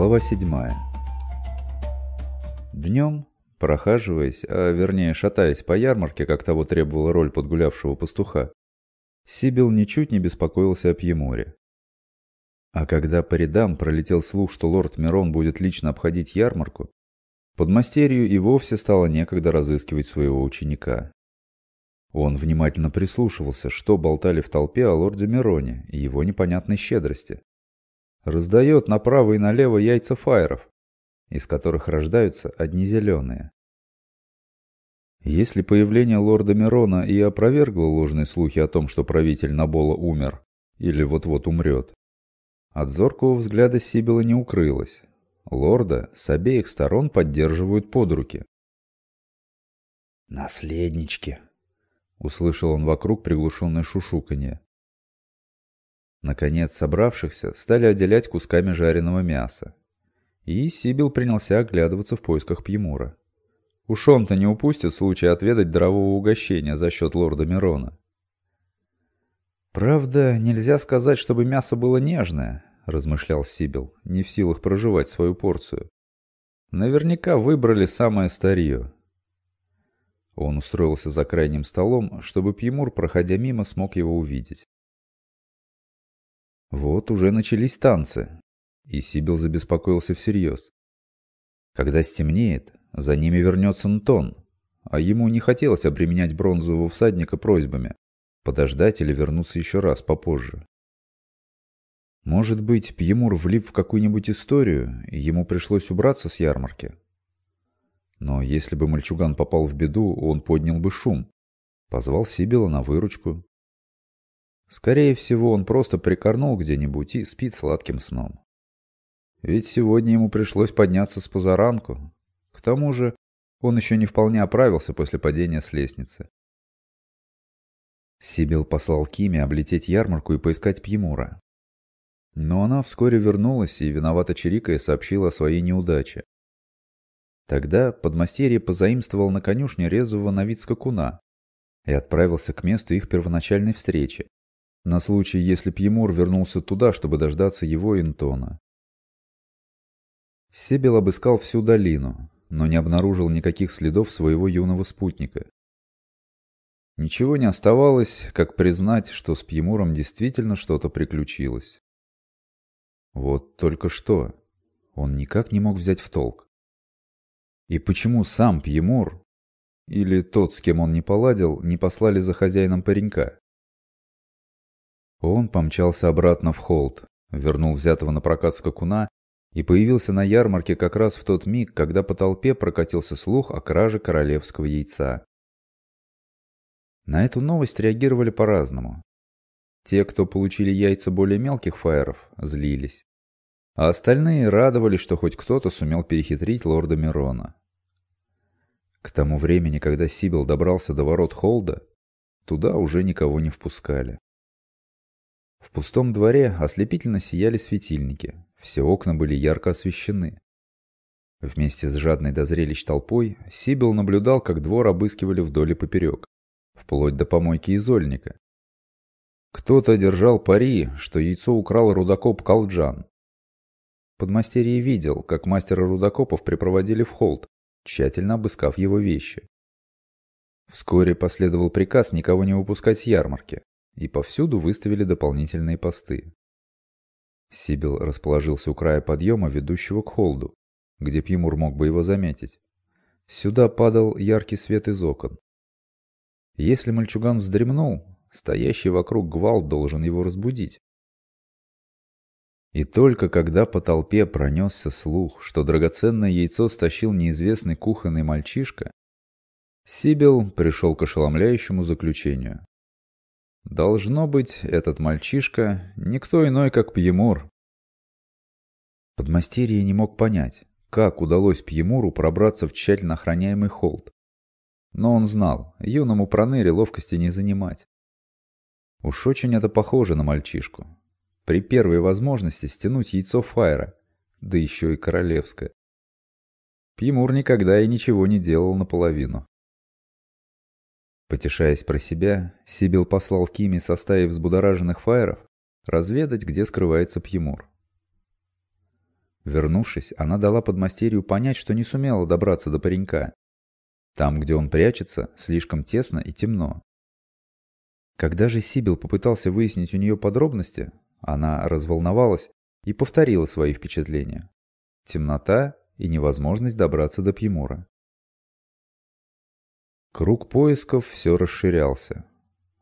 Глава 7. Днем, прохаживаясь, а вернее шатаясь по ярмарке, как того требовала роль подгулявшего пастуха, Сибил ничуть не беспокоился о Пьеморе. А когда по рядам пролетел слух, что лорд Мирон будет лично обходить ярмарку, подмастерью и вовсе стало некогда разыскивать своего ученика. Он внимательно прислушивался, что болтали в толпе о лорде Мироне и его непонятной щедрости. Раздает направо и налево яйца фаеров, из которых рождаются одни зеленые. Если появление лорда Мирона и опровергло ложные слухи о том, что правитель Набола умер или вот-вот умрет, от зоркого взгляда Сибила не укрылось. Лорда с обеих сторон поддерживают под руки. «Наследнички!» Услышал он вокруг приглушенное шушуканье. Наконец собравшихся стали отделять кусками жареного мяса. И Сибил принялся оглядываться в поисках Пьемура. Уж он-то не упустит случай отведать дрового угощения за счет лорда Мирона. «Правда, нельзя сказать, чтобы мясо было нежное», — размышлял Сибил, не в силах проживать свою порцию. «Наверняка выбрали самое старье. Он устроился за крайним столом, чтобы Пьемур, проходя мимо, смог его увидеть. Вот уже начались танцы, и Сибил забеспокоился всерьез. Когда стемнеет, за ними вернется Нтон, а ему не хотелось обременять бронзового всадника просьбами подождать или вернуться еще раз попозже. Может быть, Пьемур влип в какую-нибудь историю, и ему пришлось убраться с ярмарки? Но если бы мальчуган попал в беду, он поднял бы шум. Позвал Сибила на выручку. Скорее всего, он просто прикорнул где-нибудь и спит сладким сном. Ведь сегодня ему пришлось подняться с позаранку. К тому же, он еще не вполне оправился после падения с лестницы. Сибил послал Киме облететь ярмарку и поискать Пьемура. Но она вскоре вернулась и, виновато чирикая, сообщила о своей неудаче. Тогда подмастерье позаимствовал на конюшне резвого на вид скакуна и отправился к месту их первоначальной встречи, на случай, если Пьемур вернулся туда, чтобы дождаться его Интона. Себел обыскал всю долину, но не обнаружил никаких следов своего юного спутника. Ничего не оставалось, как признать, что с Пьемуром действительно что-то приключилось. Вот только что. Он никак не мог взять в толк. И почему сам Пьемур, или тот, с кем он не поладил, не послали за хозяином паренька? Он помчался обратно в холд, вернул взятого на прокат скакуна и появился на ярмарке как раз в тот миг, когда по толпе прокатился слух о краже королевского яйца. На эту новость реагировали по-разному. Те, кто получили яйца более мелких фаеров, злились. А остальные радовались, что хоть кто-то сумел перехитрить лорда Мирона. К тому времени, когда Сибил добрался до ворот Холда, туда уже никого не впускали. В пустом дворе ослепительно сияли светильники, все окна были ярко освещены. Вместе с жадной до зрелищ толпой Сибил наблюдал, как двор обыскивали вдоль и поперек, вплоть до помойки изольника. Кто-то держал пари, что яйцо украл рудокоп Калджан. Подмастерье видел, как мастера рудокопов припроводили в холд, тщательно обыскав его вещи. Вскоре последовал приказ никого не выпускать с ярмарки, и повсюду выставили дополнительные посты. Сибил расположился у края подъема, ведущего к холду, где Пьемур мог бы его заметить. Сюда падал яркий свет из окон. Если мальчуган вздремнул, стоящий вокруг гвалт должен его разбудить. И только когда по толпе пронесся слух, что драгоценное яйцо стащил неизвестный кухонный мальчишка, Сибил пришел к ошеломляющему заключению. Должно быть, этот мальчишка никто иной, как Пьемур. Подмастерье не мог понять, как удалось Пьемуру пробраться в тщательно охраняемый холд. Но он знал, юному проныре ловкости не занимать. Уж очень это похоже на мальчишку, при первой возможности стянуть яйцо Файра, да еще и королевское. Пьемур никогда и ничего не делал наполовину. Потешаясь про себя, Сибил послал Кими со стаей взбудораженных фаеров разведать, где скрывается Пьемур. Вернувшись, она дала подмастерью понять, что не сумела добраться до паренька. Там, где он прячется, слишком тесно и темно. Когда же Сибил попытался выяснить у нее подробности, она разволновалась и повторила свои впечатления. Темнота и невозможность добраться до Пьемура. Круг поисков все расширялся.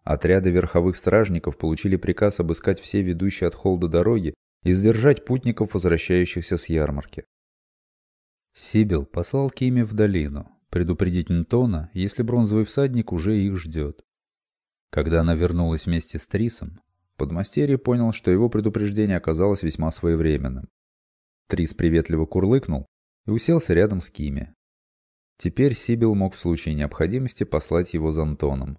Отряды верховых стражников получили приказ обыскать все ведущие от холда дороги и сдержать путников, возвращающихся с ярмарки. Сибил послал Киме в долину, предупредить Нтона, если бронзовый всадник уже их ждет. Когда она вернулась вместе с Трисом, подмастерье понял, что его предупреждение оказалось весьма своевременным. Трис приветливо курлыкнул и уселся рядом с Кими. Теперь Сибил мог в случае необходимости послать его за Антоном.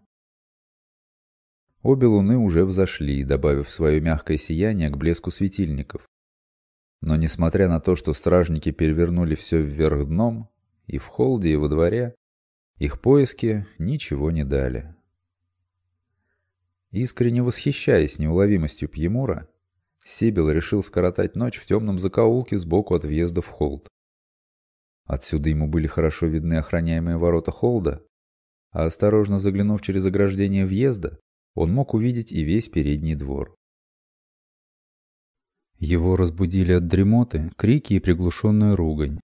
Обе луны уже взошли, добавив свое мягкое сияние к блеску светильников. Но несмотря на то, что стражники перевернули все вверх дном, и в холде, и во дворе, их поиски ничего не дали. Искренне восхищаясь неуловимостью Пьемура, Сибил решил скоротать ночь в темном закоулке сбоку от въезда в холд. Отсюда ему были хорошо видны охраняемые ворота холда, а осторожно заглянув через ограждение въезда, он мог увидеть и весь передний двор. Его разбудили от дремоты крики и приглушенная ругань.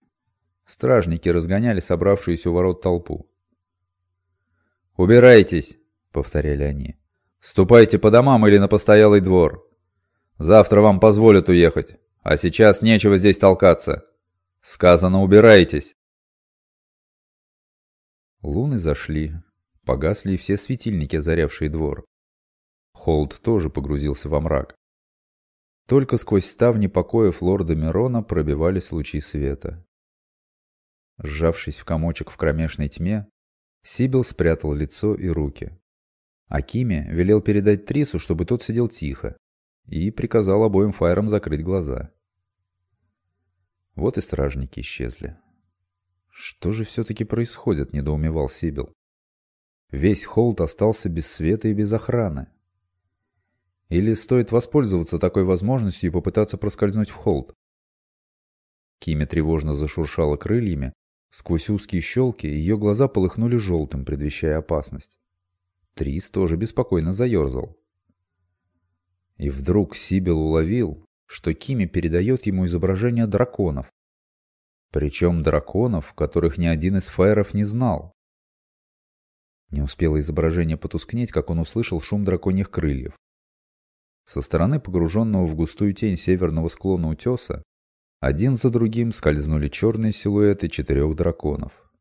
Стражники разгоняли собравшуюся у ворот толпу. «Убирайтесь!» — повторяли они. «Ступайте по домам или на постоялый двор. Завтра вам позволят уехать, а сейчас нечего здесь толкаться. Сказано, убирайтесь!» Луны зашли, погасли все светильники, озарявшие двор. Холд тоже погрузился во мрак. Только сквозь ставни покоев лорда Мирона пробивались лучи света. Сжавшись в комочек в кромешной тьме, Сибил спрятал лицо и руки. Акиме велел передать Трису, чтобы тот сидел тихо, и приказал обоим фаерам закрыть глаза. Вот и стражники исчезли. Что же все-таки происходит, недоумевал Сибил. Весь холд остался без света и без охраны. Или стоит воспользоваться такой возможностью и попытаться проскользнуть в холд? Киме тревожно зашуршала крыльями. Сквозь узкие щелки ее глаза полыхнули желтым, предвещая опасность. Трис тоже беспокойно заерзал. И вдруг Сибил уловил, что Кими передает ему изображение драконов. Причем драконов, которых ни один из фаеров не знал. Не успело изображение потускнеть, как он услышал шум драконьих крыльев. Со стороны погруженного в густую тень северного склона утеса один за другим скользнули черные силуэты четырех драконов.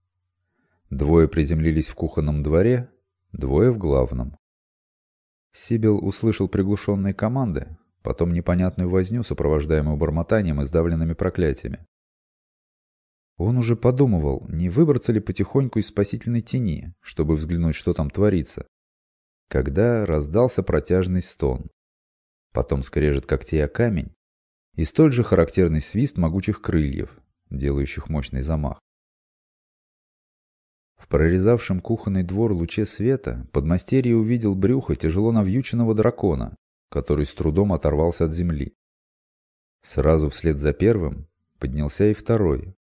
Двое приземлились в кухонном дворе, двое в главном. Сибил услышал приглушенные команды, потом непонятную возню, сопровождаемую бормотанием и сдавленными проклятиями. Он уже подумывал, не выбраться ли потихоньку из спасительной тени, чтобы взглянуть, что там творится, когда раздался протяжный стон потом скрежет когтей о камень и столь же характерный свист могучих крыльев, делающих мощный замах. В прорезавшем кухонный двор луче света подмастерье увидел брюхо тяжело навьюченного дракона, который с трудом оторвался от земли. Сразу вслед за первым поднялся и второй.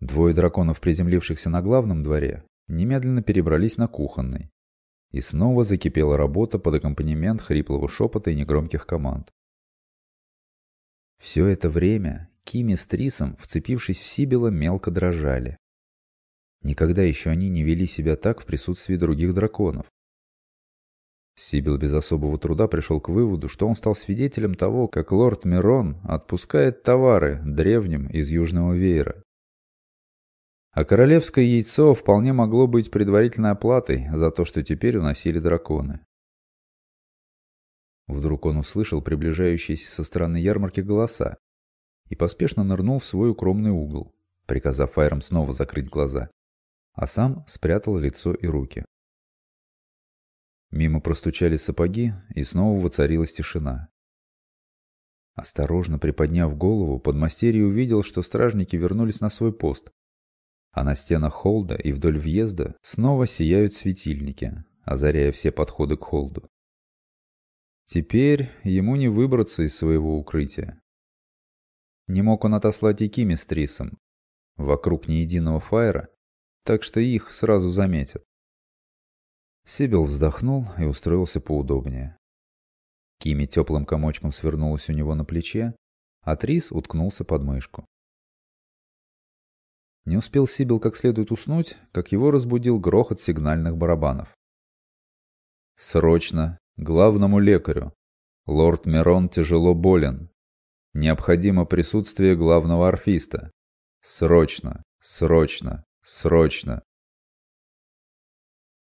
Двое драконов, приземлившихся на главном дворе, немедленно перебрались на кухонный, и снова закипела работа под аккомпанемент хриплого шепота и негромких команд. Все это время Кими с Трисом, вцепившись в Сибила, мелко дрожали. Никогда еще они не вели себя так в присутствии других драконов. Сибил без особого труда пришел к выводу, что он стал свидетелем того, как лорд Мирон отпускает товары древним из Южного Веера. А королевское яйцо вполне могло быть предварительной оплатой за то, что теперь уносили драконы. Вдруг он услышал приближающиеся со стороны ярмарки голоса и поспешно нырнул в свой укромный угол, приказав Файрам снова закрыть глаза, а сам спрятал лицо и руки. Мимо простучали сапоги, и снова воцарилась тишина. Осторожно приподняв голову, подмастерье увидел, что стражники вернулись на свой пост а на стенах холда и вдоль въезда снова сияют светильники, озаряя все подходы к холду. Теперь ему не выбраться из своего укрытия. Не мог он отослать и Кими с Трисом. Вокруг ни единого фаера, так что их сразу заметят. Сибил вздохнул и устроился поудобнее. Кими теплым комочком свернулась у него на плече, а Трис уткнулся под мышку. Не успел Сибил как следует уснуть, как его разбудил грохот сигнальных барабанов. «Срочно! Главному лекарю! Лорд Мерон тяжело болен. Необходимо присутствие главного орфиста. Срочно! Срочно! Срочно!»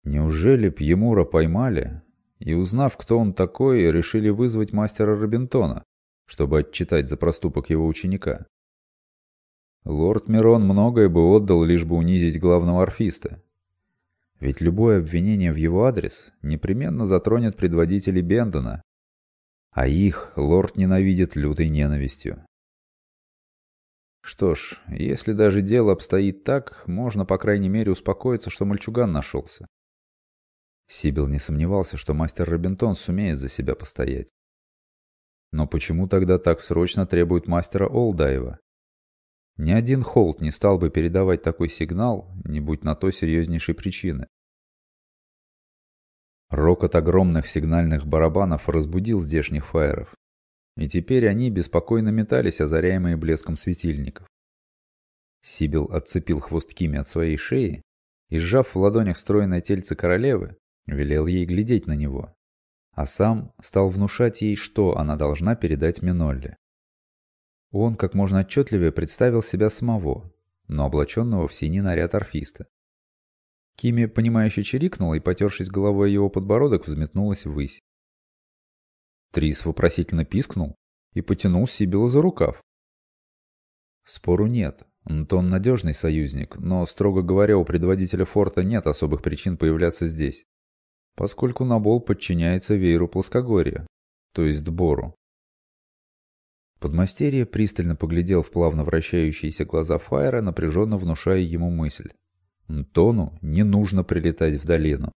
Неужели Пьемура поймали и, узнав, кто он такой, решили вызвать мастера Робинтона, чтобы отчитать за проступок его ученика? Лорд Мирон многое бы отдал, лишь бы унизить главного орфиста. Ведь любое обвинение в его адрес непременно затронет предводителей Бендона, а их лорд ненавидит лютой ненавистью. Что ж, если даже дело обстоит так, можно по крайней мере успокоиться, что мальчуган нашелся. Сибил не сомневался, что мастер Робинтон сумеет за себя постоять. Но почему тогда так срочно требует мастера Олдаева? Ни один Холт не стал бы передавать такой сигнал, не будь на то серьезнейшей причины. Рокот огромных сигнальных барабанов разбудил здешних фаеров. И теперь они беспокойно метались, озаряемые блеском светильников. Сибил отцепил хвост Кими от своей шеи и, сжав в ладонях стройное тельце королевы, велел ей глядеть на него, а сам стал внушать ей, что она должна передать Минолле. Он как можно отчетливее представил себя самого, но облаченного в синий наряд орфиста. Кими, понимающе чирикнула и, потершись головой его подбородок, взметнулась ввысь. Трис вопросительно пискнул и потянул Сибила за рукав. Спору нет. Антон надежный союзник, но, строго говоря, у предводителя форта нет особых причин появляться здесь, поскольку Набол подчиняется вееру плоскогорья, то есть Дбору. Подмастерье пристально поглядел в плавно вращающиеся глаза Фаера, напряженно внушая ему мысль. Антону не нужно прилетать в долину.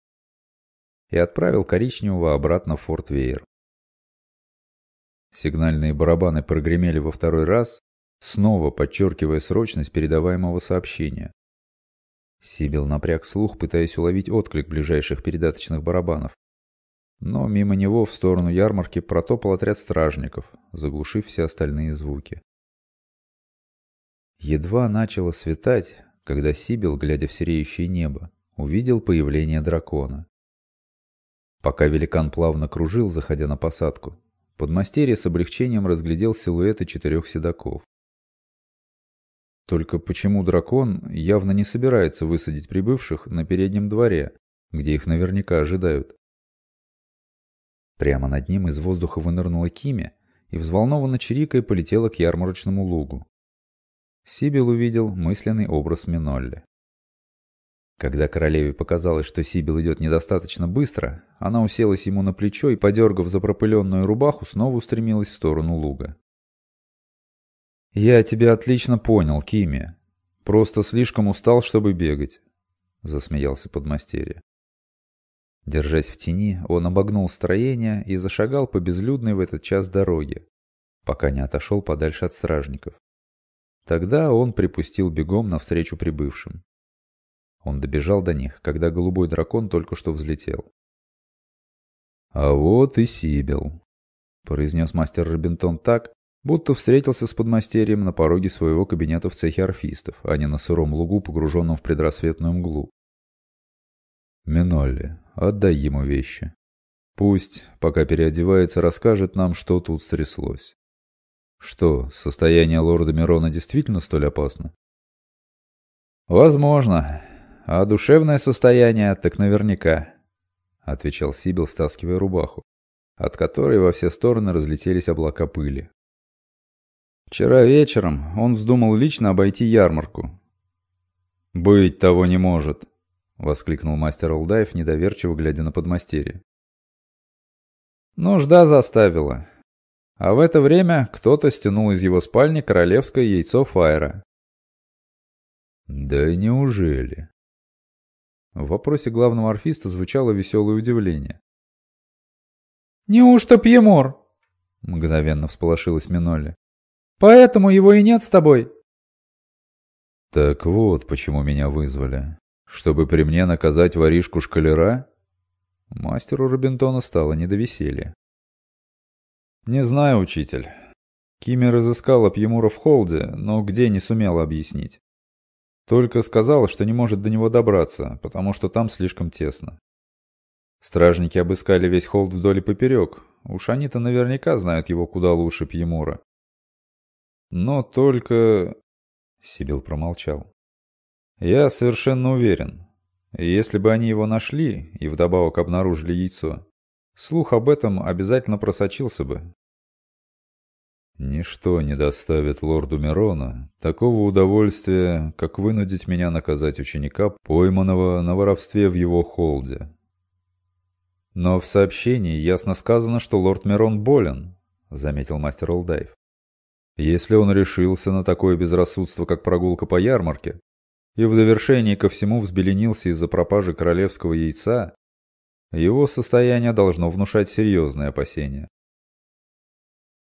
И отправил коричневого обратно в Форт Вейер. Сигнальные барабаны прогремели во второй раз, снова подчеркивая срочность передаваемого сообщения. Сибил напряг слух, пытаясь уловить отклик ближайших передаточных барабанов. Но мимо него в сторону ярмарки протопал отряд стражников, заглушив все остальные звуки. Едва начало светать, когда Сибил, глядя в сереющее небо, увидел появление дракона. Пока великан плавно кружил, заходя на посадку, подмастерье с облегчением разглядел силуэты четырех седаков. Только почему дракон явно не собирается высадить прибывших на переднем дворе, где их наверняка ожидают? Прямо над ним из воздуха вынырнула Кими и взволнованно чирикая полетела к ярмарочному лугу. Сибил увидел мысленный образ Минолли. Когда королеве показалось, что Сибил идет недостаточно быстро, она уселась ему на плечо и, подергав за пропыленную рубаху, снова устремилась в сторону луга. «Я тебя отлично понял, Кими. Просто слишком устал, чтобы бегать», — засмеялся подмастерье. Держась в тени, он обогнул строение и зашагал по безлюдной в этот час дороге, пока не отошел подальше от стражников. Тогда он припустил бегом навстречу прибывшим. Он добежал до них, когда голубой дракон только что взлетел. «А вот и Сибил», — произнес мастер Робинтон так, будто встретился с подмастерьем на пороге своего кабинета в цехе орфистов, а не на сыром лугу, погруженном в предрассветную мглу. «Минолли, отдай ему вещи. Пусть, пока переодевается, расскажет нам, что тут стряслось. Что, состояние лорда Мирона действительно столь опасно? Возможно. А душевное состояние так наверняка, отвечал Сибил, стаскивая рубаху, от которой во все стороны разлетелись облака пыли. Вчера вечером он вздумал лично обойти ярмарку. «Быть того не может!» — воскликнул мастер Алдаев, недоверчиво глядя на подмастерье. «Нужда заставила. А в это время кто-то стянул из его спальни королевское яйцо Файра. «Да неужели?» В вопросе главного орфиста звучало веселое удивление. «Неужто Пьемор?» — мгновенно всполошилась Минолли. Поэтому его и нет с тобой». «Так вот, почему меня вызвали. Чтобы при мне наказать воришку-шкалера?» Мастеру Робинтона стало не до веселья. «Не знаю, учитель. Кими разыскала Пьемура в холде, но где не сумела объяснить. Только сказала, что не может до него добраться, потому что там слишком тесно. Стражники обыскали весь холд вдоль и поперек. Уж они-то наверняка знают его куда лучше Пьемура. Но только... Сибил промолчал. Я совершенно уверен. Если бы они его нашли и вдобавок обнаружили яйцо, слух об этом обязательно просочился бы. Ничто не доставит лорду Мирона такого удовольствия, как вынудить меня наказать ученика, пойманного на воровстве в его холде. Но в сообщении ясно сказано, что лорд Мирон болен, заметил мастер Олдайв. Если он решился на такое безрассудство, как прогулка по ярмарке, и в довершении ко всему взбеленился из-за пропажи королевского яйца, его состояние должно внушать серьезные опасения.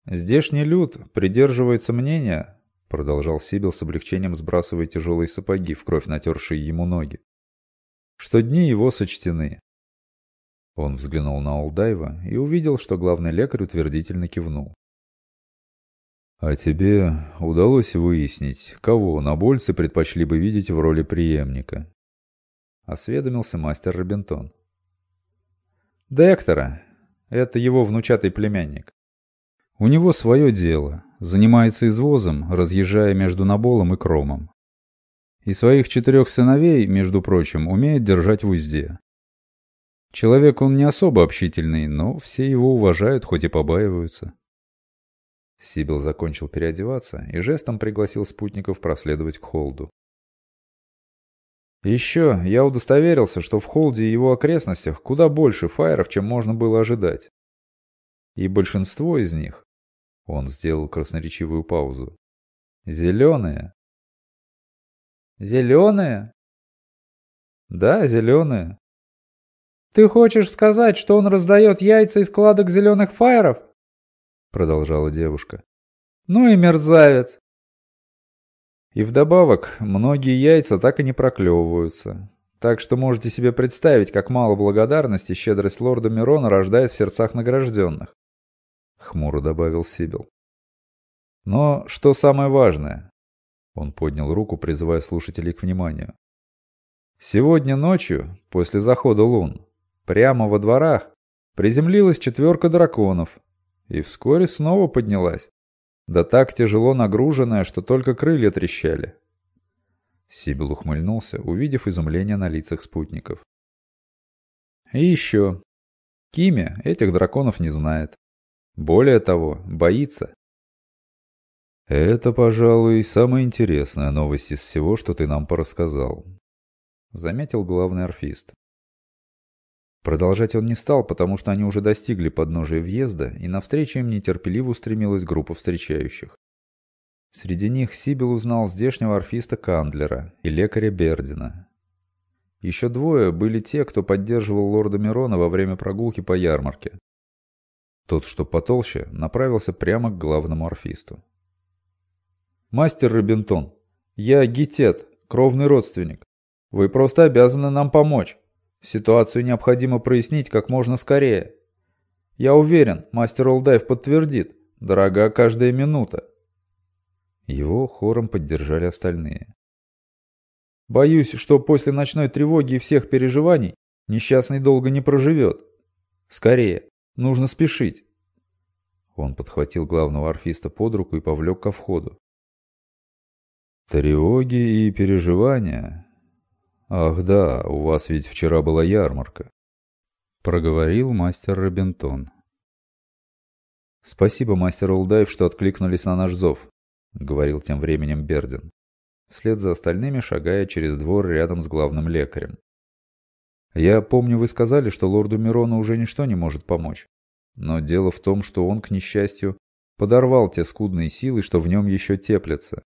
«Здешний люд придерживается мнения», — продолжал Сибил с облегчением сбрасывая тяжелые сапоги в кровь натершие ему ноги, «что дни его сочтены». Он взглянул на Олдайва и увидел, что главный лекарь утвердительно кивнул. «А тебе удалось выяснить, кого набольцы предпочли бы видеть в роли преемника?» — осведомился мастер Робинтон. «Дектора. Это его внучатый племянник. У него свое дело, занимается извозом, разъезжая между Наболом и Кромом. И своих четырех сыновей, между прочим, умеет держать в узде. Человек он не особо общительный, но все его уважают, хоть и побаиваются. Сибил закончил переодеваться и жестом пригласил спутников проследовать к холду. Еще я удостоверился, что в холде и его окрестностях куда больше фаеров, чем можно было ожидать. И большинство из них, он сделал красноречивую паузу, зеленые. Зеленые? Да, зеленые. Ты хочешь сказать, что он раздает яйца из складок зеленых фаеров? Продолжала девушка. «Ну и мерзавец!» И вдобавок, многие яйца так и не проклевываются. Так что можете себе представить, как мало благодарности щедрость лорда Мирона рождает в сердцах награжденных. Хмуро добавил Сибил. Но что самое важное? Он поднял руку, призывая слушателей к вниманию. Сегодня ночью, после захода лун, прямо во дворах, приземлилась четверка драконов, и вскоре снова поднялась. Да так тяжело нагруженная, что только крылья трещали. Сибил ухмыльнулся, увидев изумление на лицах спутников. И еще. Кимя этих драконов не знает. Более того, боится. Это, пожалуй, самая интересная новость из всего, что ты нам порассказал. Заметил главный орфист. Продолжать он не стал, потому что они уже достигли подножия въезда, и навстречу им нетерпеливо устремилась группа встречающих. Среди них Сибил узнал здешнего орфиста Кандлера и лекаря Бердина. Еще двое были те, кто поддерживал лорда Мирона во время прогулки по ярмарке. Тот, что потолще, направился прямо к главному орфисту. «Мастер Робинтон, я Гитет, кровный родственник. Вы просто обязаны нам помочь». Ситуацию необходимо прояснить как можно скорее. Я уверен, мастер Олдайв подтвердит, дорога каждая минута. Его хором поддержали остальные. Боюсь, что после ночной тревоги и всех переживаний несчастный долго не проживет. Скорее, нужно спешить. Он подхватил главного орфиста под руку и повлек ко входу. Тревоги и переживания «Ах да, у вас ведь вчера была ярмарка», — проговорил мастер Робинтон. «Спасибо, мастер Улдаев, что откликнулись на наш зов», — говорил тем временем Бердин, вслед за остальными шагая через двор рядом с главным лекарем. «Я помню, вы сказали, что лорду Мирону уже ничто не может помочь. Но дело в том, что он, к несчастью, подорвал те скудные силы, что в нем еще теплятся.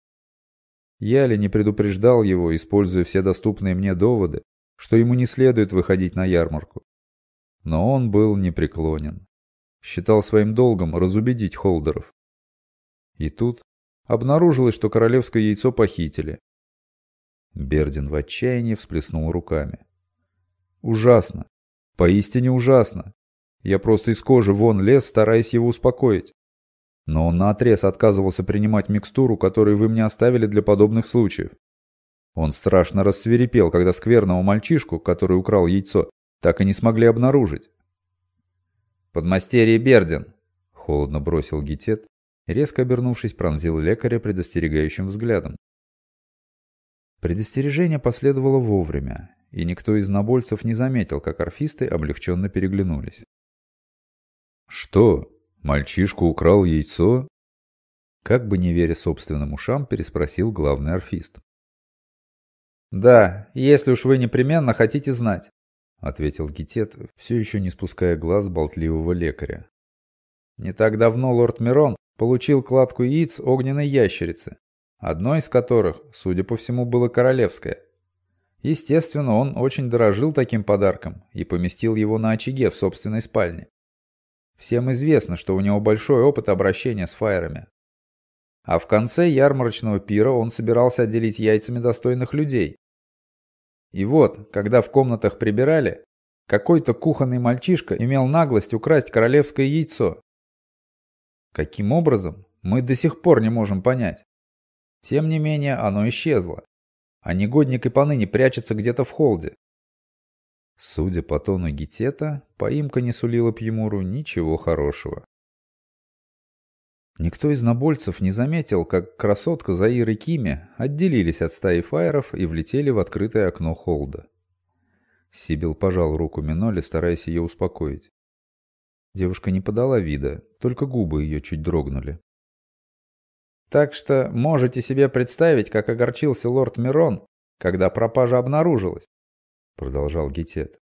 Я ли не предупреждал его, используя все доступные мне доводы, что ему не следует выходить на ярмарку. Но он был непреклонен. Считал своим долгом разубедить холдеров. И тут Обнаружилось, что королевское яйцо похитили. Бердин в отчаянии всплеснул руками. Ужасно. Поистине ужасно. Я просто из кожи вон лез, стараясь его успокоить. Но он наотрез отказывался принимать микстуру, которую вы мне оставили для подобных случаев. Он страшно рассверепел, когда скверного мальчишку, который украл яйцо, так и не смогли обнаружить. «Подмастерье Бердин!» — холодно бросил Гитет, резко обернувшись, пронзил лекаря предостерегающим взглядом. Предостережение последовало вовремя, и никто из набольцев не заметил, как орфисты облегченно переглянулись. «Что? Мальчишку украл яйцо?» Как бы не веря собственным ушам, переспросил главный орфист. «Да, если уж вы непременно хотите знать», — ответил Гитет, все еще не спуская глаз болтливого лекаря. «Не так давно лорд Мирон получил кладку яиц огненной ящерицы, одной из которых, судя по всему, было королевское. Естественно, он очень дорожил таким подарком и поместил его на очаге в собственной спальне. Всем известно, что у него большой опыт обращения с фаерами. А в конце ярмарочного пира он собирался отделить яйцами достойных людей. И вот, когда в комнатах прибирали, какой-то кухонный мальчишка имел наглость украсть королевское яйцо. Каким образом, мы до сих пор не можем понять. Тем не менее, оно исчезло. А негодник и поныне прячется где-то в холде. Судя по тону Гетета, поимка не сулила Пьемуру ничего хорошего. Никто из набольцев не заметил, как красотка Заир и Кими отделились от стаи фаеров и влетели в открытое окно холда. Сибил пожал руку Миноли, стараясь ее успокоить. Девушка не подала вида, только губы ее чуть дрогнули. Так что можете себе представить, как огорчился лорд Мирон, когда пропажа обнаружилась, продолжал Гетет.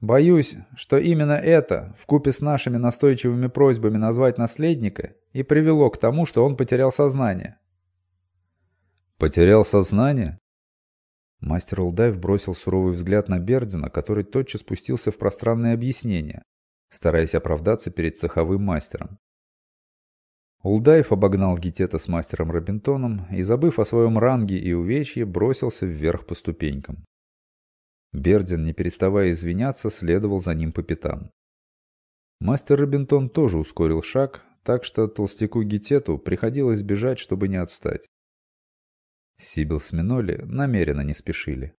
Боюсь, что именно это, вкупе с нашими настойчивыми просьбами назвать наследника, и привело к тому, что он потерял сознание. Потерял сознание? Мастер Улдаев бросил суровый взгляд на Бердина, который тотчас спустился в пространное объяснение, стараясь оправдаться перед цеховым мастером. Улдаев обогнал Гетета с мастером Робинтоном и, забыв о своем ранге и увечье, бросился вверх по ступенькам. Бердин, не переставая извиняться, следовал за ним по пятам. Мастер Робинтон тоже ускорил шаг, так что толстяку Гетету приходилось бежать, чтобы не отстать. Сибил с Миноли намеренно не спешили.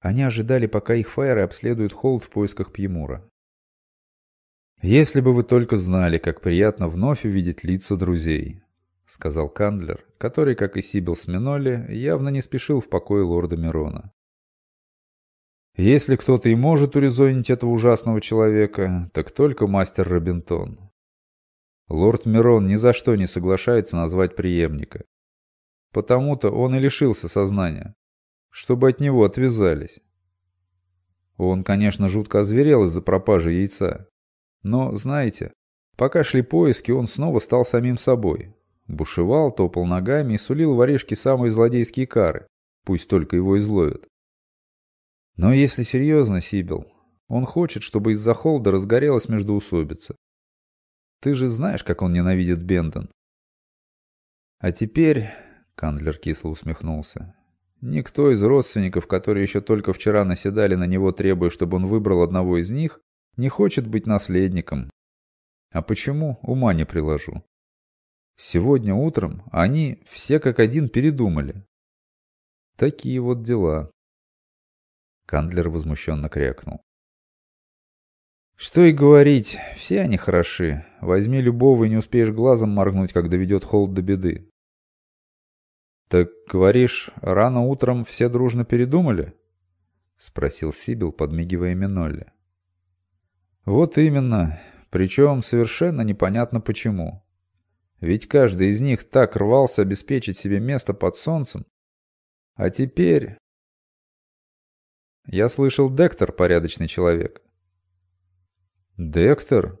Они ожидали, пока их фаеры обследуют холд в поисках Пьемура. «Если бы вы только знали, как приятно вновь увидеть лица друзей», — сказал Кандлер, который, как и Сибил с Миноли, явно не спешил в покое лорда Мирона. «Если кто-то и может урезонить этого ужасного человека, так только мастер Робинтон. Лорд Мирон ни за что не соглашается назвать преемника. Потому-то он и лишился сознания, чтобы от него отвязались. Он, конечно, жутко озверел из-за пропажи яйца, но, знаете, пока шли поиски, он снова стал самим собой. Бушевал, топал ногами и сулил воришке самые злодейские кары. Пусть только его изловят. Но если серьезно, Сибил, он хочет, чтобы из-за холда разгорелась междоусобица. Ты же знаешь, как он ненавидит Бендон. А теперь, Кандлер кисло усмехнулся, никто из родственников, которые еще только вчера наседали на него, требуя, чтобы он выбрал одного из них, не хочет быть наследником. А почему, ума не приложу. Сегодня утром они все как один передумали. Такие вот дела. Кандлер возмущенно крякнул. Что и говорить, все они хороши. Возьми любого и не успеешь глазом моргнуть, как доведет холод до беды. Так, говоришь, рано утром все дружно передумали? Спросил Сибил, подмигивая Минолли. Вот именно, причем совершенно непонятно почему. Ведь каждый из них так рвался обеспечить себе место под солнцем. А теперь... Я слышал, Дектор порядочный человек. Дектор?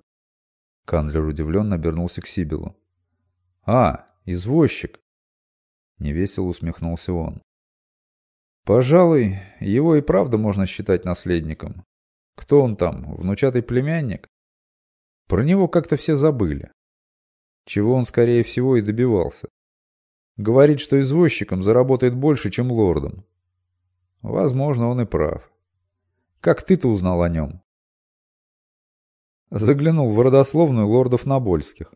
Кандлер удивленно обернулся к Сибилу. А, извозчик. Невесело усмехнулся он. Пожалуй, его и правда можно считать наследником. Кто он там, внучатый племянник? Про него как-то все забыли. Чего он, скорее всего, и добивался. Говорит, что извозчиком заработает больше, чем лордом. Возможно, он и прав. Как ты-то узнал о нем? Заглянул в родословную лордов Набольских.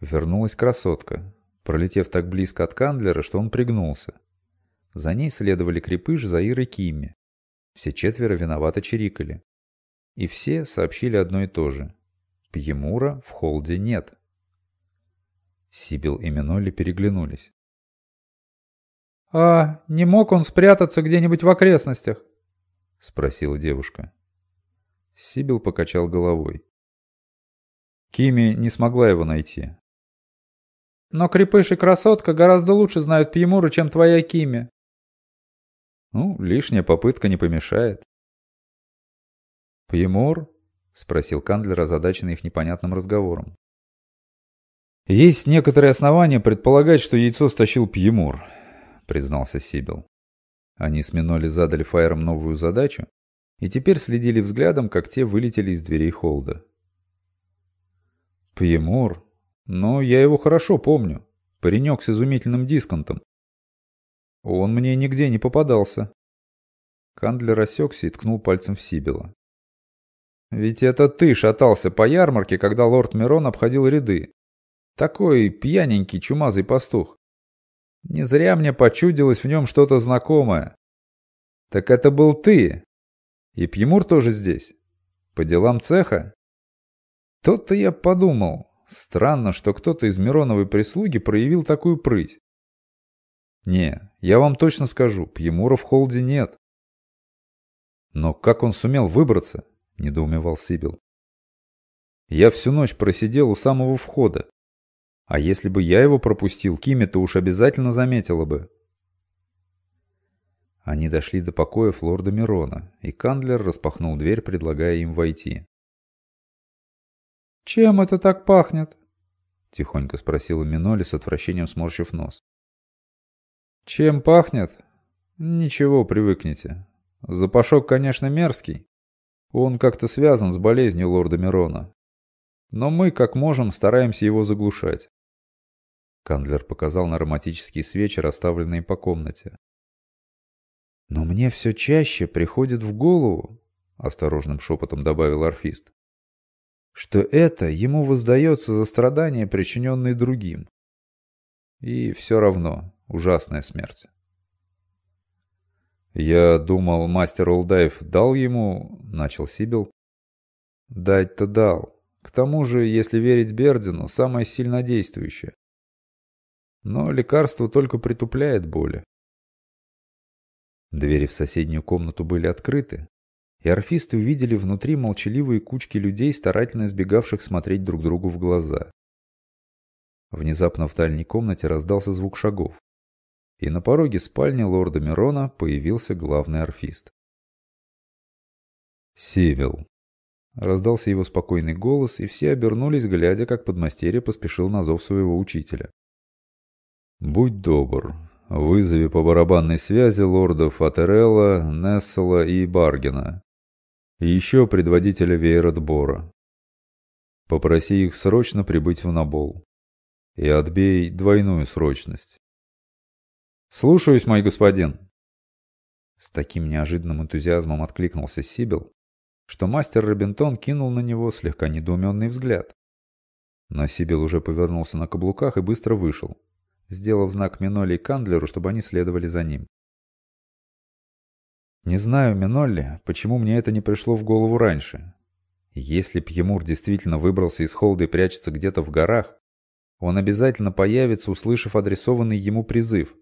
Вернулась красотка, пролетев так близко от Кандлера, что он пригнулся. За ней следовали Крепыш, Заир и Кимми. Все четверо виновато чирикали. И все сообщили одно и то же. Пьемура в холде нет. Сибил и Минолли переглянулись. «А не мог он спрятаться где-нибудь в окрестностях?» — спросила девушка. Сибил покачал головой. Кими не смогла его найти. «Но Крепыш и Красотка гораздо лучше знают Пьемура, чем твоя Кими». «Ну, лишняя попытка не помешает». «Пьемур?» — спросил Кандлер, озадаченный их непонятным разговором. «Есть некоторые основания предполагать, что яйцо стащил Пьемур», — признался Сибил. Они с Миноли задали Фаерам новую задачу и теперь следили взглядом, как те вылетели из дверей холда. «Пьемур? Ну, я его хорошо помню. Паренек с изумительным дисконтом. Он мне нигде не попадался». Кандлер осекся и ткнул пальцем в Сибила. «Ведь это ты шатался по ярмарке, когда лорд Мирон обходил ряды. Такой пьяненький, чумазый пастух. Не зря мне почудилось в нем что-то знакомое. Так это был ты. И Пьемур тоже здесь. По делам цеха? Тот-то я подумал. Странно, что кто-то из Мироновой прислуги проявил такую прыть. Не, я вам точно скажу, Пьемура в холде нет. Но как он сумел выбраться? Недоумевал Сибил. Я всю ночь просидел у самого входа. А если бы я его пропустил, Кими-то уж обязательно заметила бы. Они дошли до покоев лорда Мирона, и Кандлер распахнул дверь, предлагая им войти. «Чем это так пахнет?» — тихонько спросила Миноли с отвращением сморщив нос. «Чем пахнет? Ничего, привыкните. Запашок, конечно, мерзкий. Он как-то связан с болезнью лорда Мирона. Но мы, как можем, стараемся его заглушать. Кандлер показал на ароматические свечи, расставленные по комнате. «Но мне все чаще приходит в голову», — осторожным шепотом добавил орфист, «что это ему воздается за страдания, причиненные другим. И все равно ужасная смерть». «Я думал, мастер Олдаев дал ему...» — начал Сибил. «Дать-то дал. К тому же, если верить Бердину, самое сильнодействующее. Но лекарство только притупляет боли. Двери в соседнюю комнату были открыты, и орфисты увидели внутри молчаливые кучки людей, старательно избегавших смотреть друг другу в глаза. Внезапно в дальней комнате раздался звук шагов, и на пороге спальни лорда Мирона появился главный орфист. «Сивил», — раздался его спокойный голос, и все обернулись, глядя, как подмастерье поспешил на зов своего учителя. «Будь добр, вызови по барабанной связи лордов Атерелла, Нессела и Баргена. И еще предводителя Вейротбора. Попроси их срочно прибыть в Набол. И отбей двойную срочность». «Слушаюсь, мой господин!» С таким неожиданным энтузиазмом откликнулся Сибил, что мастер Робинтон кинул на него слегка недоуменный взгляд. Но Сибил уже повернулся на каблуках и быстро вышел сделав знак Минолли и Кандлеру, чтобы они следовали за ним. Не знаю, Минолли, почему мне это не пришло в голову раньше. Если Пьемур действительно выбрался из холда и прячется где-то в горах, он обязательно появится, услышав адресованный ему призыв.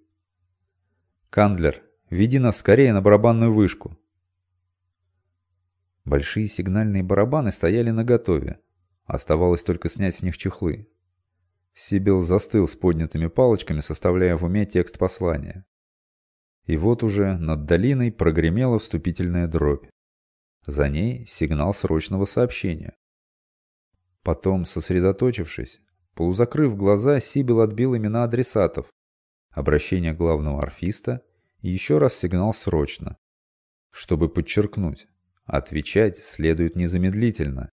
«Кандлер, веди нас скорее на барабанную вышку». Большие сигнальные барабаны стояли наготове. Оставалось только снять с них чехлы. Сибил застыл с поднятыми палочками, составляя в уме текст послания. И вот уже над долиной прогремела вступительная дробь. За ней сигнал срочного сообщения. Потом, сосредоточившись, полузакрыв глаза, Сибил отбил имена адресатов, обращение главного орфиста и еще раз сигнал «срочно». Чтобы подчеркнуть, отвечать следует незамедлительно.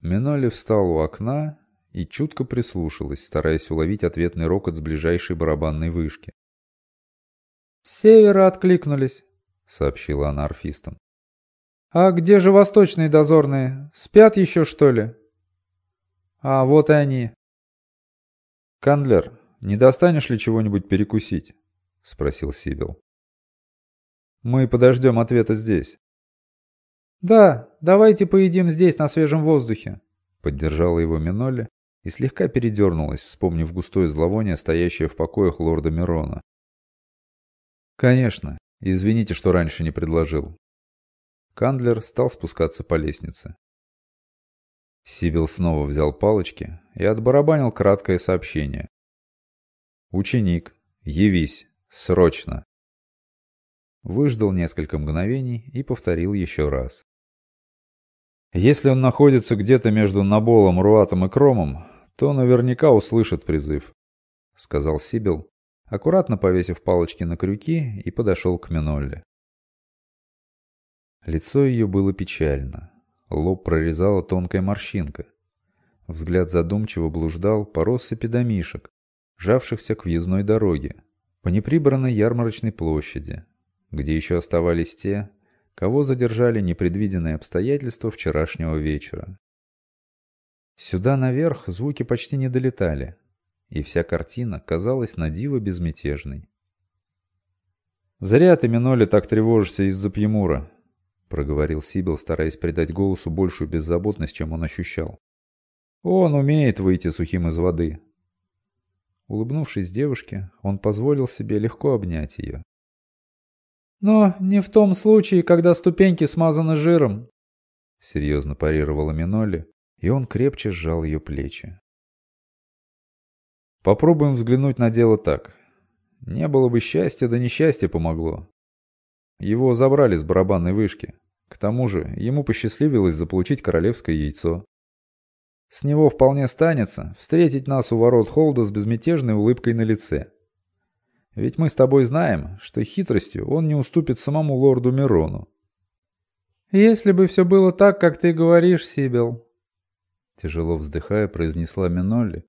Миноли встал у окна и чутко прислушалась, стараясь уловить ответный рокот с ближайшей барабанной вышки. «С севера откликнулись», — сообщила она орфистам. «А где же восточные дозорные? Спят еще, что ли?» «А, вот и они». «Кандлер, не достанешь ли чего-нибудь перекусить?» — спросил Сибил. «Мы подождем ответа здесь». «Да, давайте поедим здесь, на свежем воздухе», — поддержала его Минолли и слегка передернулась, вспомнив густое зловоние, стоящее в покоях лорда Мирона. «Конечно. Извините, что раньше не предложил». Кандлер стал спускаться по лестнице. Сибил снова взял палочки и отбарабанил краткое сообщение. «Ученик, явись, срочно!» Выждал несколько мгновений и повторил еще раз. Если он находится где-то между Наболом, Руатом и Кромом, то наверняка услышит призыв, — сказал Сибил, аккуратно повесив палочки на крюки и подошел к Минолле. Лицо ее было печально, лоб прорезала тонкая морщинка. Взгляд задумчиво блуждал по россыпи домишек, жавшихся к въездной дороге, по неприбранной ярмарочной площади, где еще оставались те, кого задержали непредвиденные обстоятельства вчерашнего вечера. Сюда наверх звуки почти не долетали, и вся картина казалась на диво безмятежной. «Зря ты, Миноли, так тревожишься из-за Пьемура», — проговорил Сибил, стараясь придать голосу большую беззаботность, чем он ощущал. «Он умеет выйти сухим из воды». Улыбнувшись девушке, он позволил себе легко обнять ее. «Но не в том случае, когда ступеньки смазаны жиром», — серьезно парировала Миноли, и он крепче сжал ее плечи. «Попробуем взглянуть на дело так. Не было бы счастья, да несчастье помогло. Его забрали с барабанной вышки. К тому же ему посчастливилось заполучить королевское яйцо. С него вполне станется встретить нас у ворот Холда с безмятежной улыбкой на лице. Ведь мы с тобой знаем, что хитростью он не уступит самому лорду Мирону. «Если бы все было так, как ты говоришь, Сибил», — тяжело вздыхая, произнесла Минолли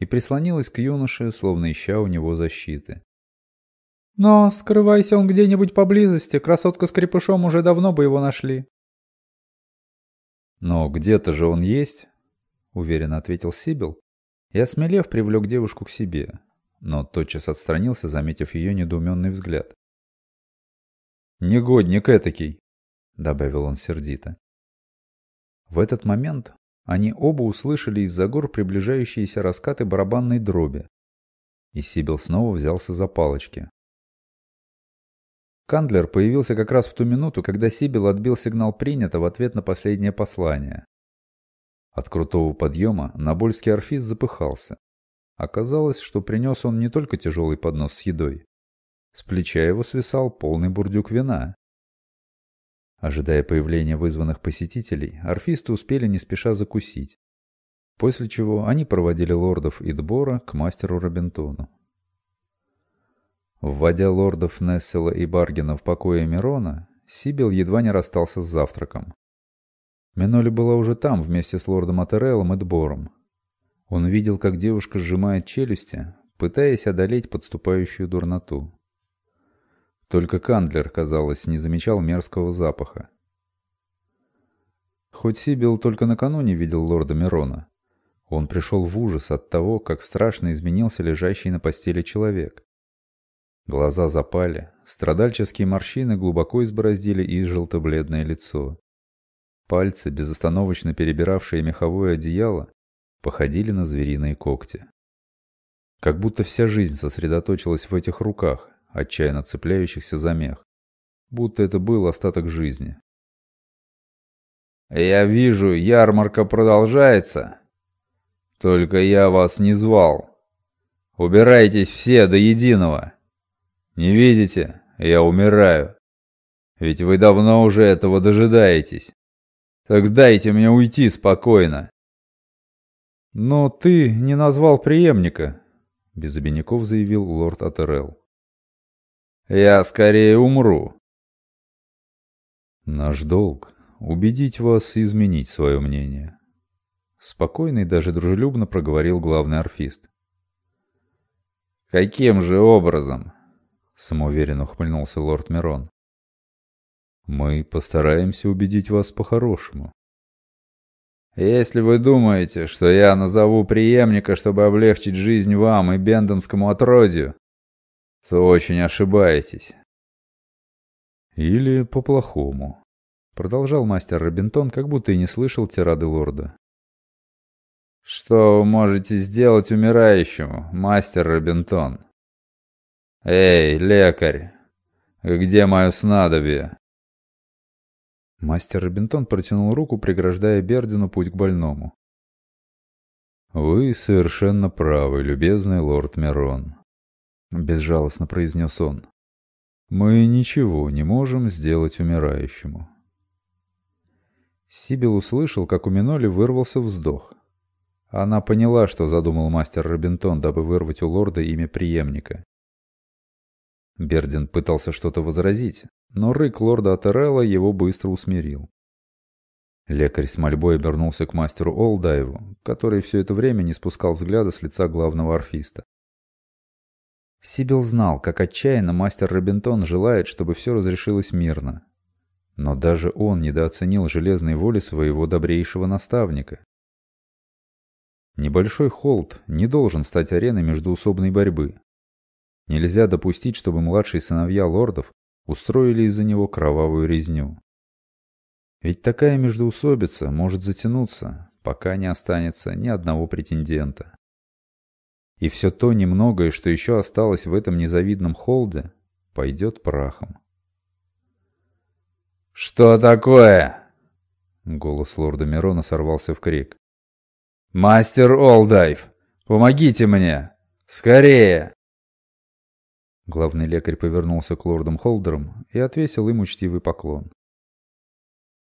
и прислонилась к юноше, словно ища у него защиты. «Но, скрывайся он где-нибудь поблизости, красотка с крепышом уже давно бы его нашли». «Но где-то же он есть», — уверенно ответил Сибил, и, осмелев, привлек девушку к себе но тотчас отстранился, заметив ее недоуменный взгляд. «Негодник этакий!» — добавил он сердито. В этот момент они оба услышали из-за гор приближающиеся раскаты барабанной дроби, и Сибил снова взялся за палочки. Кандлер появился как раз в ту минуту, когда Сибил отбил сигнал принято в ответ на последнее послание. От крутого подъема Набольский орфист запыхался. Оказалось, что принес он не только тяжелый поднос с едой. С плеча его свисал полный бурдюк вина. Ожидая появления вызванных посетителей, орфисты успели не спеша закусить. После чего они проводили лордов Идбора к мастеру Робинтону. Вводя лордов Нессела и Баргена в покое Мирона, Сибил едва не расстался с завтраком. Миноли была уже там вместе с лордом Атереллом и Дбором. Он видел, как девушка сжимает челюсти, пытаясь одолеть подступающую дурноту. Только Кандлер, казалось, не замечал мерзкого запаха. Хоть Сибил только накануне видел лорда Мирона, он пришел в ужас от того, как страшно изменился лежащий на постели человек. Глаза запали, страдальческие морщины глубоко избороздили и желто-бледное лицо. Пальцы, безостановочно перебиравшие меховое одеяло, походили на звериные когти. Как будто вся жизнь сосредоточилась в этих руках, отчаянно цепляющихся за мех. Будто это был остаток жизни. «Я вижу, ярмарка продолжается. Только я вас не звал. Убирайтесь все до единого. Не видите? Я умираю. Ведь вы давно уже этого дожидаетесь. Так дайте мне уйти спокойно. «Но ты не назвал преемника», — без обиняков заявил лорд Атерел. «Я скорее умру». «Наш долг — убедить вас изменить свое мнение», Спокойно и даже дружелюбно проговорил главный орфист. «Каким же образом?» — самоуверенно ухмыльнулся лорд Мирон. «Мы постараемся убедить вас по-хорошему». «Если вы думаете, что я назову преемника, чтобы облегчить жизнь вам и бендонскому отродью, то очень ошибаетесь». «Или по-плохому», — продолжал мастер Робинтон, как будто и не слышал тирады лорда. Что вы можете сделать умирающему, мастер Робинтон? Эй, лекарь, где мое снадобье? Мастер Робинтон протянул руку, преграждая Бердину путь к больному. «Вы совершенно правы, любезный лорд Мирон», — безжалостно произнес он. «Мы ничего не можем сделать умирающему». Сибил услышал, как у Миноли вырвался вздох. Она поняла, что задумал мастер Робинтон, дабы вырвать у лорда имя преемника. Бердин пытался что-то возразить, но рык лорда Атерелла его быстро усмирил. Лекарь с мольбой обернулся к мастеру Олдаеву, который все это время не спускал взгляда с лица главного орфиста. Сибил знал, как отчаянно мастер Робинтон желает, чтобы все разрешилось мирно. Но даже он недооценил железной воли своего добрейшего наставника. Небольшой холд не должен стать ареной междуусобной борьбы. Нельзя допустить, чтобы младшие сыновья лордов устроили из-за него кровавую резню. Ведь такая междуусобица может затянуться, пока не останется ни одного претендента. И все то немногое, что еще осталось в этом незавидном холде, пойдет прахом. «Что такое?» Голос лорда Мирона сорвался в крик. «Мастер Олдайв, помогите мне! Скорее!» Главный лекарь повернулся к лордам Холдерам и отвесил им учтивый поклон.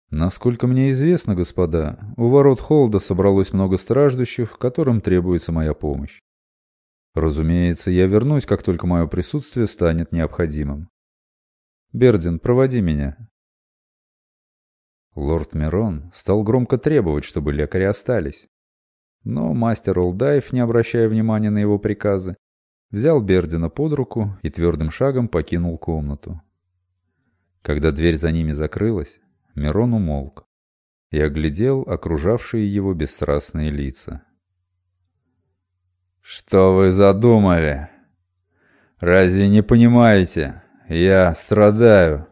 «Насколько мне известно, господа, у ворот Холда собралось много страждущих, которым требуется моя помощь. Разумеется, я вернусь, как только мое присутствие станет необходимым. Бердин, проводи меня». Лорд Мирон стал громко требовать, чтобы лекари остались. Но мастер Олдаев, не обращая внимания на его приказы, взял Бердина под руку и твердым шагом покинул комнату. Когда дверь за ними закрылась, Мирон умолк и оглядел окружавшие его бесстрастные лица. «Что вы задумали? Разве не понимаете? Я страдаю.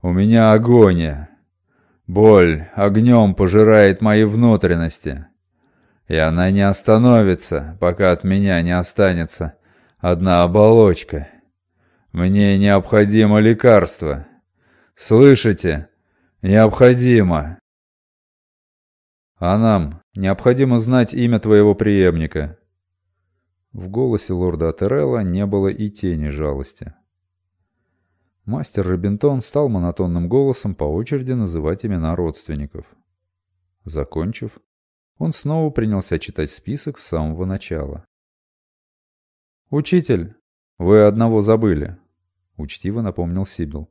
У меня агония. Боль огнем пожирает мои внутренности. И она не остановится, пока от меня не останется одна оболочка. Мне необходимо лекарство. Слышите? Необходимо. А нам необходимо знать имя твоего преемника. В голосе лорда Атерелла не было и тени жалости. Мастер Робинтон стал монотонным голосом по очереди называть имена родственников. Закончив, он снова принялся читать список с самого начала. «Учитель, вы одного забыли», — учтиво напомнил Сибил.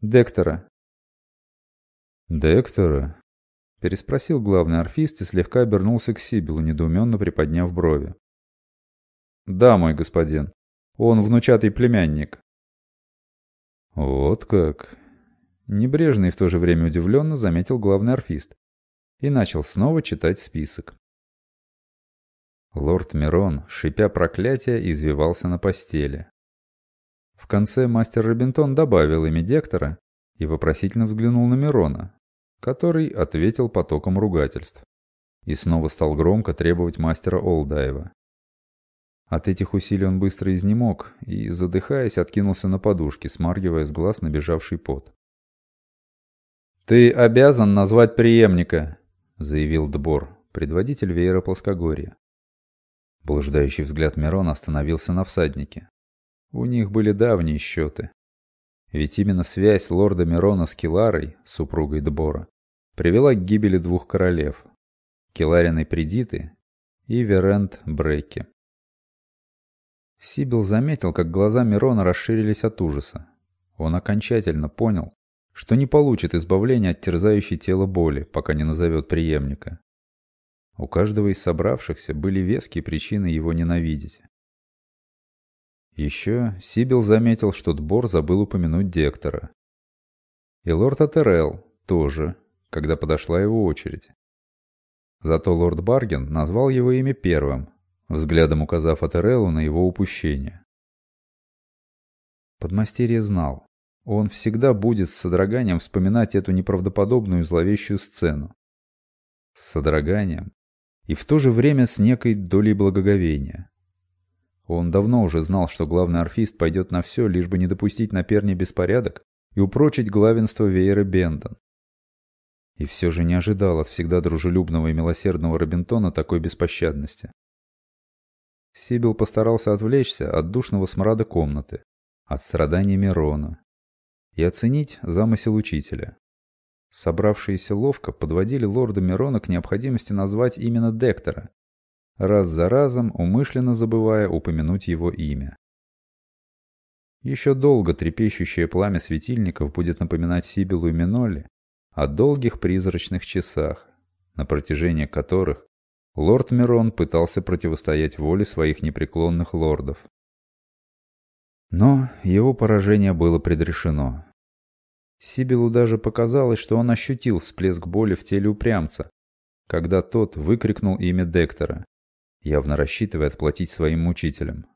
«Дектора». «Дектора?» — переспросил главный орфист и слегка обернулся к Сибилу, недоуменно приподняв брови. «Да, мой господин. Он внучатый племянник». «Вот как!» Небрежно и в то же время удивленно заметил главный орфист и начал снова читать список. Лорд Мирон, шипя проклятия, извивался на постели. В конце мастер Робинтон добавил имя Дектора и вопросительно взглянул на Мирона, который ответил потоком ругательств и снова стал громко требовать мастера Олдаева. От этих усилий он быстро изнемог и, задыхаясь, откинулся на подушке, смаргивая с глаз набежавший пот. «Ты обязан назвать преемника», заявил Дбор, предводитель веера плоскогорья. Блуждающий взгляд Мирона остановился на всаднике. У них были давние счеты. Ведь именно связь лорда Мирона с Киларой, супругой Дбора, привела к гибели двух королев – Килариной Придиты и Верент Брейки. Сибил заметил, как глаза Мирона расширились от ужаса. Он окончательно понял, что не получит избавления от терзающей тело боли, пока не назовет преемника. У каждого из собравшихся были веские причины его ненавидеть. Еще Сибил заметил, что Дбор забыл упомянуть Дектора. И лорд Атерел тоже, когда подошла его очередь. Зато лорд Барген назвал его имя первым, взглядом указав Атерелу на его упущение. Подмастерье знал, он всегда будет с содроганием вспоминать эту неправдоподобную зловещую сцену. С содроганием и в то же время с некой долей благоговения. Он давно уже знал, что главный орфист пойдет на все, лишь бы не допустить на перне беспорядок и упрочить главенство Вейера Бендон. И все же не ожидал от всегда дружелюбного и милосердного Робинтона такой беспощадности. Сибил постарался отвлечься от душного смрада комнаты, от страданий Мирона, и оценить замысел учителя. Собравшиеся ловко подводили лорда Мирона к необходимости назвать именно Дектора, раз за разом умышленно забывая упомянуть его имя. Еще долго трепещущее пламя светильников будет напоминать Сибилу и Минолли о долгих призрачных часах, на протяжении которых лорд Мирон пытался противостоять воле своих непреклонных лордов. Но его поражение было предрешено. Сибилу даже показалось, что он ощутил всплеск боли в теле упрямца, когда тот выкрикнул имя Дектора, явно рассчитывая отплатить своим мучителям.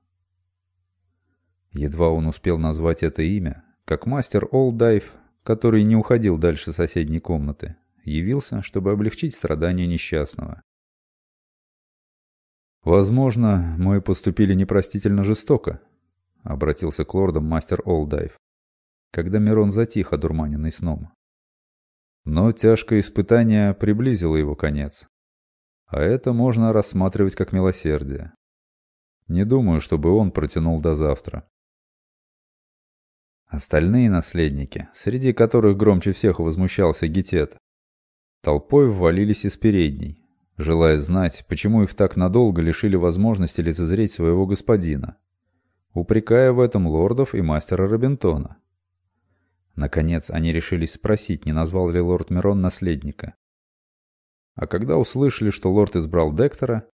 Едва он успел назвать это имя, как мастер Олдайв, который не уходил дальше соседней комнаты, явился, чтобы облегчить страдания несчастного. «Возможно, мы поступили непростительно жестоко», обратился к лордам мастер Олдайв, когда Мирон затих, одурманенный сном. Но тяжкое испытание приблизило его конец. А это можно рассматривать как милосердие. Не думаю, чтобы он протянул до завтра. Остальные наследники, среди которых громче всех возмущался Гетет, толпой ввалились из передней, желая знать, почему их так надолго лишили возможности лицезреть своего господина упрекая в этом лордов и мастера Робинтона. Наконец, они решились спросить, не назвал ли лорд Мирон наследника. А когда услышали, что лорд избрал Дектора,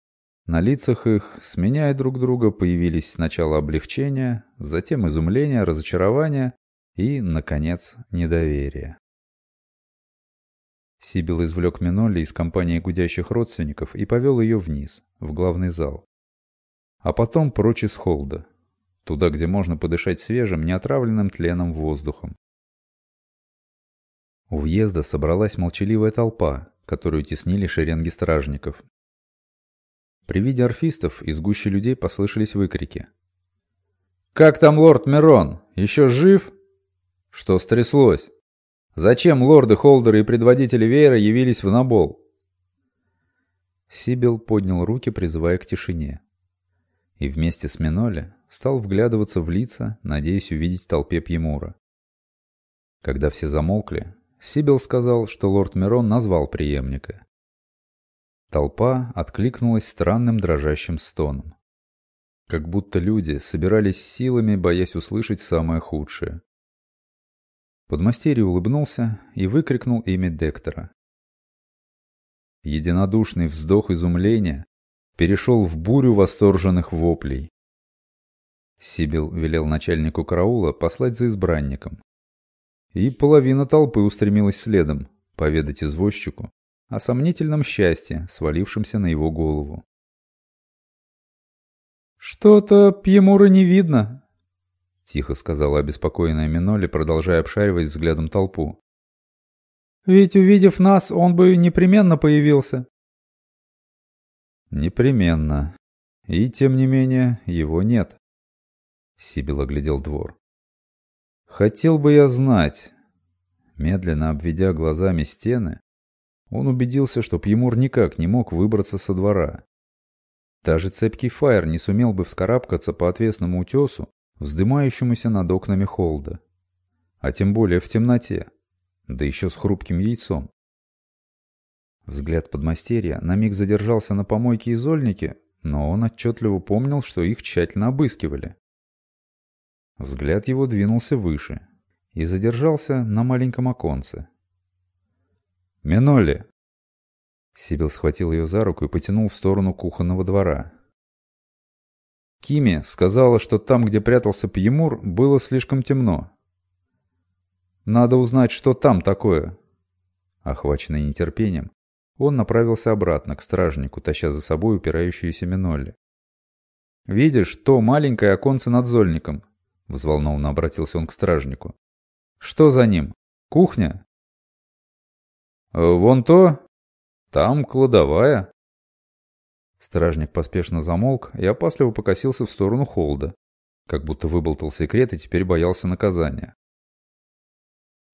на лицах их, сменяя друг друга, появились сначала облегчение, затем изумление, разочарование и, наконец, недоверие. Сибил извлек Минолли из компании гудящих родственников и повел ее вниз, в главный зал. А потом прочь из холда, Туда, где можно подышать свежим, неотравленным тленом воздухом. У въезда собралась молчаливая толпа, которую теснили шеренги стражников. При виде орфистов из гущи людей послышались выкрики. «Как там лорд Мирон? Еще жив?» «Что стряслось? Зачем лорды, холдеры и предводители веера явились в Набол?» Сибил поднял руки, призывая к тишине. И вместе с Миноли стал вглядываться в лица, надеясь увидеть в толпе Пьемура. Когда все замолкли, Сибил сказал, что лорд Мирон назвал преемника. Толпа откликнулась странным дрожащим стоном. Как будто люди собирались силами, боясь услышать самое худшее. Подмастерье улыбнулся и выкрикнул имя Дектора. Единодушный вздох изумления перешел в бурю восторженных воплей. Сибил велел начальнику караула послать за избранником. И половина толпы устремилась следом, поведать извозчику о сомнительном счастье, свалившемся на его голову. «Что-то Пьемура не видно», — тихо сказала обеспокоенная Миноли, продолжая обшаривать взглядом толпу. «Ведь, увидев нас, он бы непременно появился». «Непременно. И, тем не менее, его нет». Сибил оглядел двор. «Хотел бы я знать...» Медленно обведя глазами стены, он убедился, что Пьемур никак не мог выбраться со двора. Даже цепкий фаер не сумел бы вскарабкаться по отвесному утесу, вздымающемуся над окнами холда. А тем более в темноте, да еще с хрупким яйцом. Взгляд подмастерья на миг задержался на помойке и зольнике, но он отчетливо помнил, что их тщательно обыскивали. Взгляд его двинулся выше и задержался на маленьком оконце. «Миноли!» Сибил схватил ее за руку и потянул в сторону кухонного двора. Кими сказала, что там, где прятался Пьемур, было слишком темно. Надо узнать, что там такое. Охваченный нетерпением, он направился обратно к стражнику, таща за собой упирающуюся Минолли. «Видишь, то маленькое оконце над зольником?» — взволнованно обратился он к стражнику. «Что за ним? Кухня?» «Э, «Вон то. Там кладовая». Стражник поспешно замолк и опасливо покосился в сторону холда, как будто выболтал секрет и теперь боялся наказания.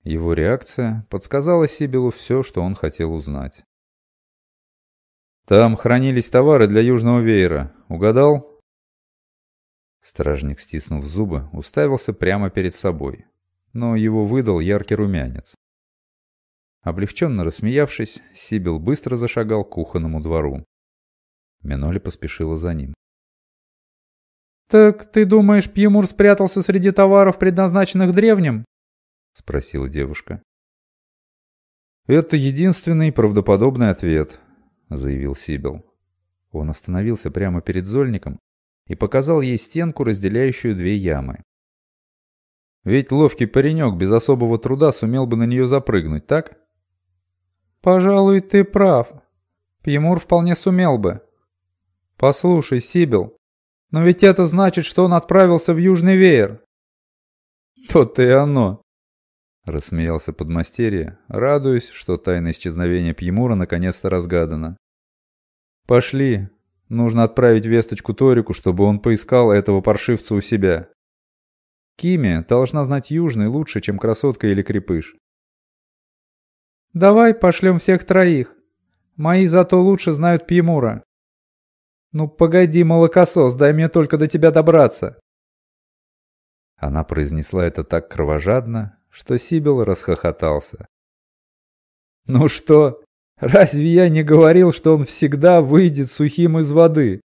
Его реакция подсказала Сибилу все, что он хотел узнать. «Там хранились товары для Южного веера. Угадал?» Стражник, стиснув зубы, уставился прямо перед собой, но его выдал яркий румянец. Облегченно рассмеявшись, Сибил быстро зашагал к кухонному двору. Миноли поспешила за ним. «Так ты думаешь, Пьемур спрятался среди товаров, предназначенных древним?» — спросила девушка. «Это единственный правдоподобный ответ», — заявил Сибил. Он остановился прямо перед Зольником и показал ей стенку, разделяющую две ямы. «Ведь ловкий паренек без особого труда сумел бы на нее запрыгнуть, так?» «Пожалуй, ты прав. Пьемур вполне сумел бы. Послушай, Сибил, но ведь это значит, что он отправился в Южный веер». «То-то и оно», — рассмеялся подмастерье, радуясь, что тайна исчезновения Пьемура наконец-то разгадана. «Пошли. Нужно отправить весточку Торику, чтобы он поискал этого паршивца у себя. Кими должна знать Южный лучше, чем красотка или крепыш. Давай пошлем всех троих. Мои зато лучше знают Пьемура. Ну погоди, молокосос, дай мне только до тебя добраться. Она произнесла это так кровожадно, что Сибил расхохотался. «Ну что, разве я не говорил, что он всегда выйдет сухим из воды?»